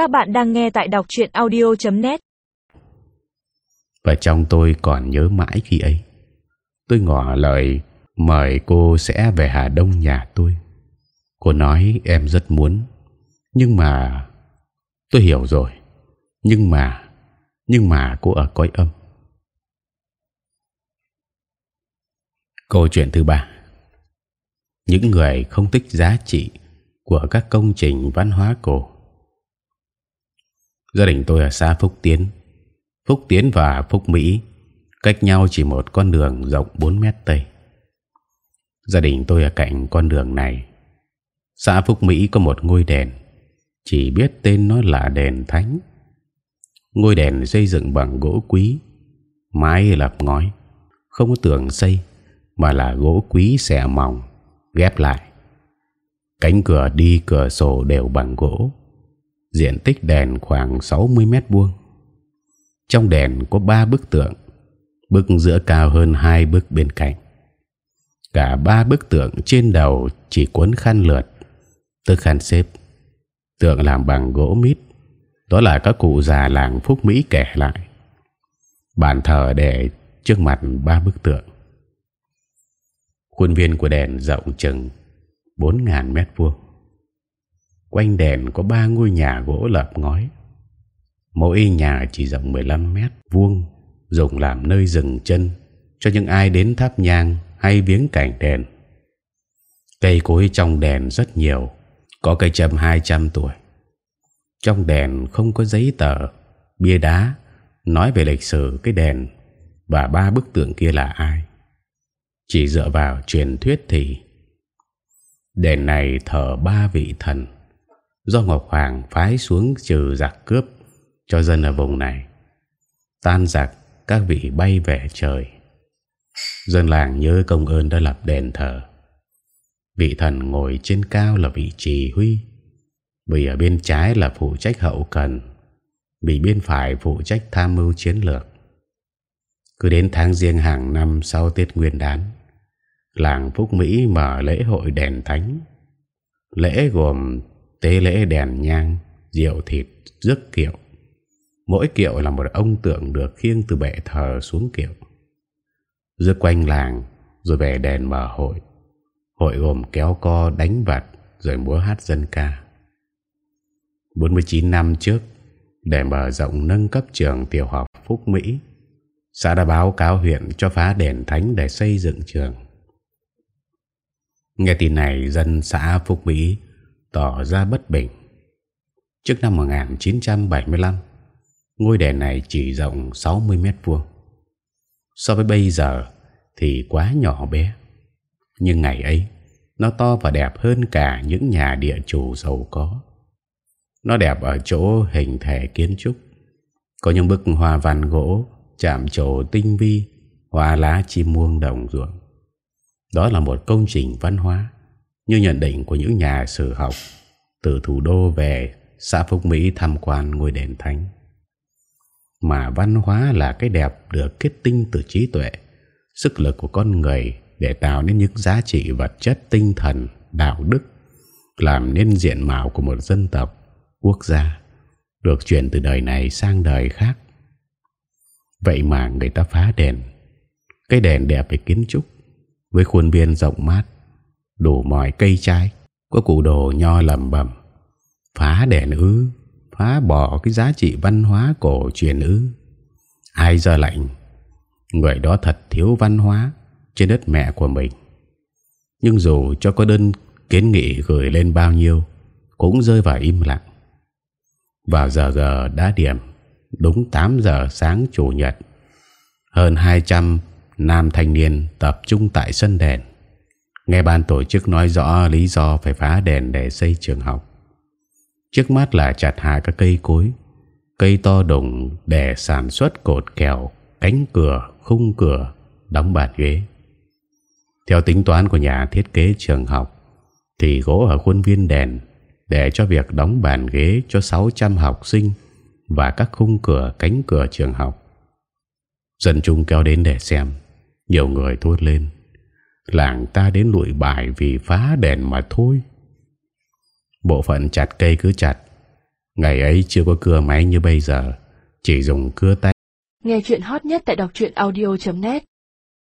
Các bạn đang nghe tại đọc truyện audio.net Và trong tôi còn nhớ mãi khi ấy, Tôi ngỏ lời mời cô sẽ về Hà Đông nhà tôi. Cô nói em rất muốn, Nhưng mà, Tôi hiểu rồi, Nhưng mà Nhưng mà cô ở cõi âm. Câu chuyện thứ ba. Những người không thích giá trị Của các công trình văn hóa cổ. Gia đình tôi ở xã Phúc Tiến. Phúc Tiến và Phúc Mỹ, Cách nhau chỉ một con đường rộng 4 mét Tây. Gia đình tôi ở cạnh con đường này. Xã Phúc Mỹ có một ngôi đền, Chỉ biết tên nó là đền thánh. Ngôi đền xây dựng bằng gỗ quý, Mái lập ngói, Không có tường xây, Mà là gỗ quý xẻ mỏng, Ghép lại. Cánh cửa đi cửa sổ đều bằng gỗ. Diện tích đèn khoảng 60 mét vuông. Trong đèn có ba bức tượng, Bức giữa cao hơn hai bức bên cạnh. Cả ba bức tượng trên đầu chỉ cuốn khăn lượt, Tức khăn xếp. Tượng làm bằng gỗ mít, Đó là các cụ già làng Phúc Mỹ kể lại. Bàn thờ để trước mặt ba bức tượng. Khuôn viên của đèn rộng chừng 4.000 mét vuông. Quanh đèn có ba ngôi nhà gỗ lợp ngói. Mỗi nhà chỉ rộng 15 mét vuông, Dùng làm nơi dừng chân Cho những ai đến tháp nhang hay viếng cảnh đèn. Cây cối trong đèn rất nhiều, Có cây châm 200 tuổi. Trong đèn không có giấy tờ, Bia đá, Nói về lịch sử cái đèn Và ba bức tượng kia là ai. Chỉ dựa vào truyền thuyết thì đèn này thờ ba vị thần. Do Ngọc Hoàng phái xuống trừ giặc cướp Cho dân ở vùng này. Tan giặc, Các vị bay về trời. Dân làng nhớ công ơn đã lập đền thờ. Vị thần ngồi trên cao là vị chỉ huy. Vì ở bên trái là phụ trách hậu cần. Vì bên phải phụ trách tham mưu chiến lược. Cứ đến tháng riêng hàng năm sau Tết Nguyên đán, Làng Phúc Mỹ mở lễ hội đèn thánh. Lễ gồm tế lễ đèn nhang, rượu thịt, rước kiệu. Mỗi kiệu là một ông tượng được khiêng từ bệ thờ xuống kiệu. Rước quanh làng Rồi về đèn mở hội. Hội gồm kéo co đánh vặt Rồi múa hát dân ca. 49 năm trước Để mở rộng nâng cấp trường tiểu học Phúc Mỹ Xã đã báo cáo huyện cho phá đền thánh để xây dựng trường. Nghe tin này dân xã Phúc Mỹ tỏ ra bất bình. Trước năm 1975 Ngôi đền này chỉ rộng 60 mét vuông. So với bây giờ Thì quá nhỏ bé. Nhưng ngày ấy, Nó to và đẹp hơn cả những nhà địa chủ giàu có. Nó đẹp ở chỗ hình thể kiến trúc. Có những bức hoa văn gỗ, Chạm trổ tinh vi, Hoa lá chim muông đồng ruộng. Đó là một công trình văn hóa. Như nhận định của những nhà sử học Từ thủ đô về xã Phúc Mỹ tham quan ngôi đền thánh. Mà văn hóa là cái đẹp được kết tinh từ trí tuệ, sức lực của con người để tạo nên những giá trị vật chất tinh thần, đạo đức, làm nên diện mạo của một dân tộc, quốc gia, được truyền từ đời này sang đời khác. Vậy mà người ta phá đền, cái đền đẹp về kiến trúc, với khuôn viên rộng mát đủ mọi cây trái, có cụ đồ nho lầm bầm. Phá đèn ư phá bỏ cái giá trị văn hóa cổ truyền ư ai giờ lạnh người đó thật thiếu văn hóa trên đất mẹ của mình. Nhưng dù cho có đơn kiến nghị gửi lên bao nhiêu, cũng rơi vào im lặng. Vào giờ giờ đã điểm, đúng 8 giờ sáng chủ nhật, hơn 200 nam thanh niên tập trung tại sân đèn nghe ban tổ chức nói rõ lý do phải phá đèn để xây trường học. Trước mắt là chặt hạ các cây cối Cây to đùng để sản xuất cột kèo Cánh cửa, khung cửa Đóng bàn ghế. Theo tính toán của nhà thiết kế trường học Thì gỗ ở khuôn viên đèn Để cho việc đóng bàn ghế Cho 600 học sinh Và các khung cửa cánh cửa trường học. Dân chúng kéo đến để xem Nhiều người thốt lên. Làng ta đến lụi bài Vì phá đèn mà thôi. Bộ phận chặt cây cứ chặt. Ngày ấy chưa có cưa máy như bây giờ, Chỉ dùng cưa tay. Nghe chuyện hot nhất tại đọc audio.net